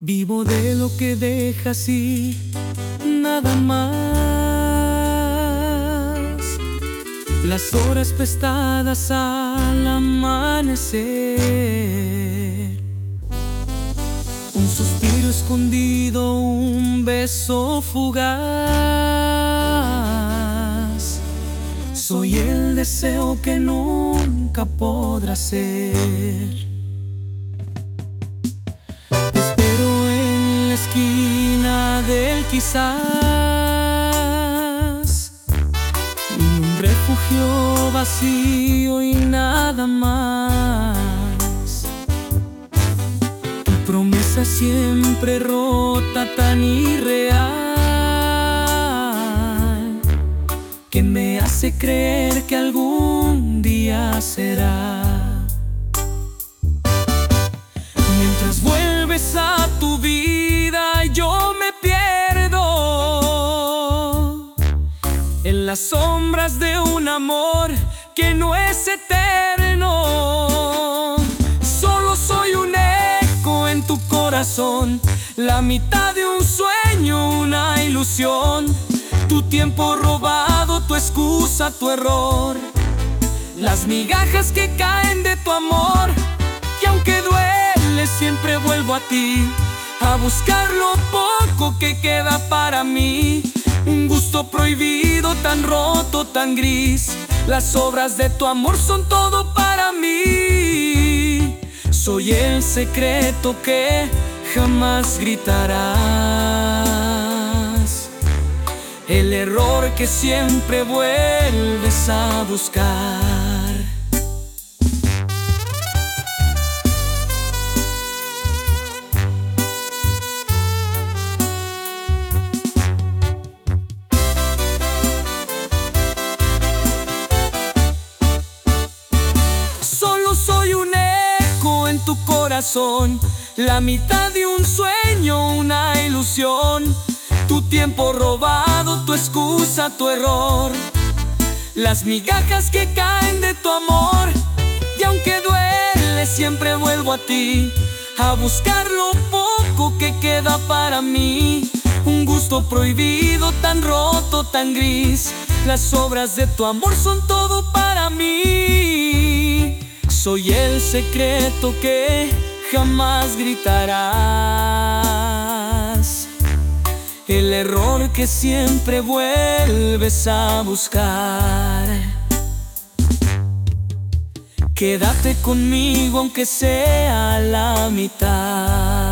Vivo de lo que dejas y nada más. Las horas prestadas al amanecer. Un suspiro escondido, un beso fugaz. Soy el deseo que nunca podrá ser. Esquina del quizás. Un refugio vacío y nada más. Tu promesa siempre rota tan irreal Que me hace creer que algún día será. Mientras vuelves a las sombras de un amor que no es eterno. Solo soy un eco en tu corazón, la mitad de un sueño, una ilusión. Tu tiempo robado, tu excusa, tu error. Las migajas que caen de tu amor, que aunque duele, siempre vuelvo a ti, a buscar lo poco que queda para mí. Un gusto prohibido, tan roto, tan gris. Las obras de tu amor son todo para mí. Soy el secreto que jamás gritarás. El error que siempre vuelves a buscar. Corazón, la mitad de un sueño, una ilusión, tu tiempo robado, tu excusa, tu error, las migajas que caen de tu amor, y aunque duele, siempre vuelvo a ti, a buscar lo poco que queda para mí, un gusto prohibido, tan roto, tan gris, las obras de tu amor son todo para mí. Soy el secreto que jamás gritarás. El error que siempre vuelves a buscar. Quédate conmigo aunque sea la mitad.